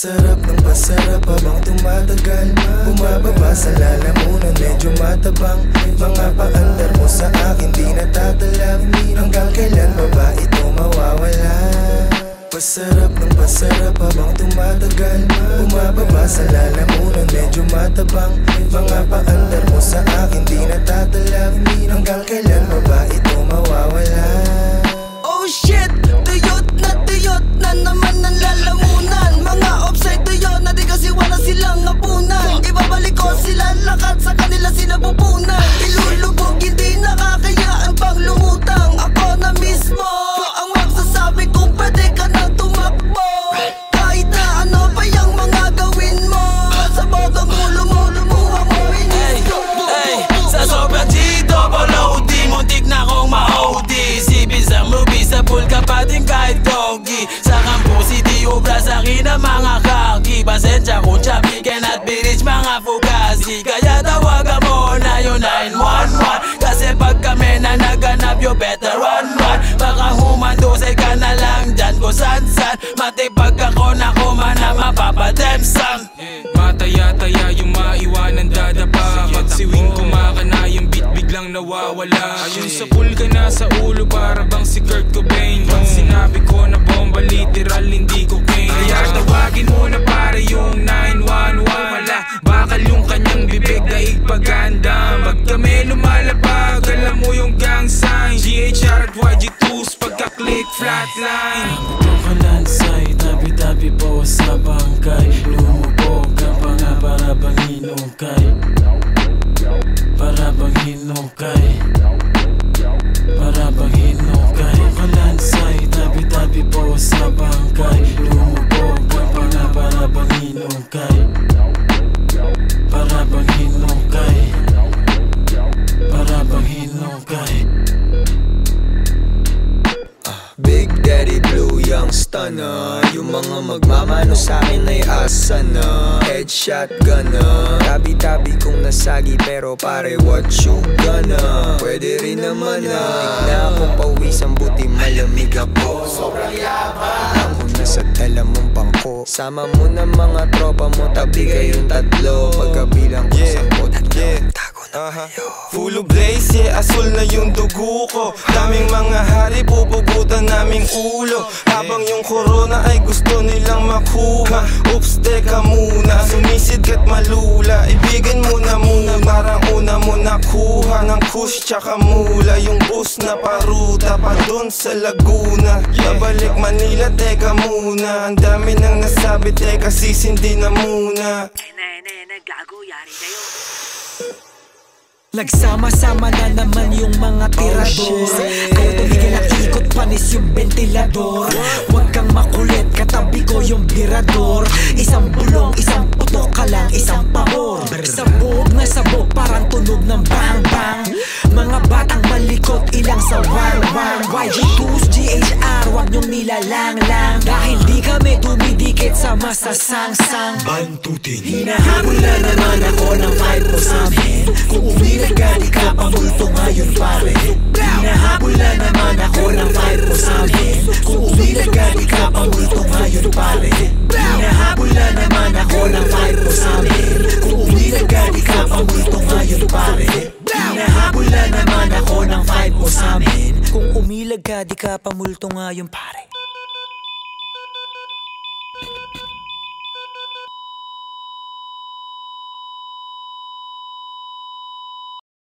Pasarap ng pasarap habang tumatagal Bumababa sa lalamunan medyo matabang Mga paandar mo sa akin di natatalag Hanggang kailan ba ba ito mawawala? Pasarap ng pasarap habang tumatagal Bumababa sa lalamunan medyo matabang Mga paandar mo sa akin di natatalag Hanggang kailan ba ba ito mawawala? Sila lakat sa kanila sinapupunan Ilulubog hindi nakakayaan pang lumutang Ako fugazi Kaya tawagan mo na yung 911 Kasi pag kami na naganap, you better run, run. Baka humandusay ka na lang dyan kung san san Matipag ako na kumana, mapapademsam Mataya-taya yung maiwanan dadapa. Pag siwing kumakana yung beat biglang nawawala. Ayun sa pool ka na sa ulo para bang si Kurt bibig daig paganda Pag kami lumalapag alam mo yung gang sign. GHR at YG2s pagka-click flatline. Kalansay, tabi-tabi po sa bangkay Lumubog ka pa nga para bang hinukay Para Mga magmamano sa akin ay asa na. Headshot gunner Tabi-tabi kong nasagi pero pare what you gonna? Pwede rin naman na. Tig na akong pawisang buti malamig ako. Sobrang yabang Ako nasa dala mong bangko Sama mo na mga tropa mo tabi kayong tatlo. Pagkabilang Full of blaze, yeah, asul na yung dugo ko. Daming mga hari, pupugutan naming ulo. Habang yung corona ay gusto nilang makuha. Oops, teka muna, sumisid ka't malula. Ibigin mo na muna, parang una mo nakuha Ng kush tsaka mula. Yung bus na paruta pa dun sa Laguna. Babalik Manila, teka muna. Ang dami nang nasabi, teka sisindi na muna Nagsama-sama na naman yung mga tirador. Kaya tumigil ang ikot panis yung ventilador. Huwag kang makulit, katabi ko yung birador Isang bulong, isang putok ka lang, isang pabor. Sabog na sabog, parang tunog ng bang bang Mga batang malikot, ilang sa wang wang YG2's GHR, huwag niyong nilalang lang di kami dumidikit sa masasangsang. Bantutin. Hinahabol na naman ako ng fight mo sa amin. Kung umilag ka, di ka pamulto ngayon pare Hinahabol na naman ako ng fight mo sa amin. Kung umilag ka, di ka pamulto ngayon pare Hinahabol na naman ako ng fight mo sa amin. Kung umilag ka, di ka pamulto ngayon pare Hinahabol na naman ako ng fight mo sa amin. Kung umilag ka, di ka pamulto ngayon pare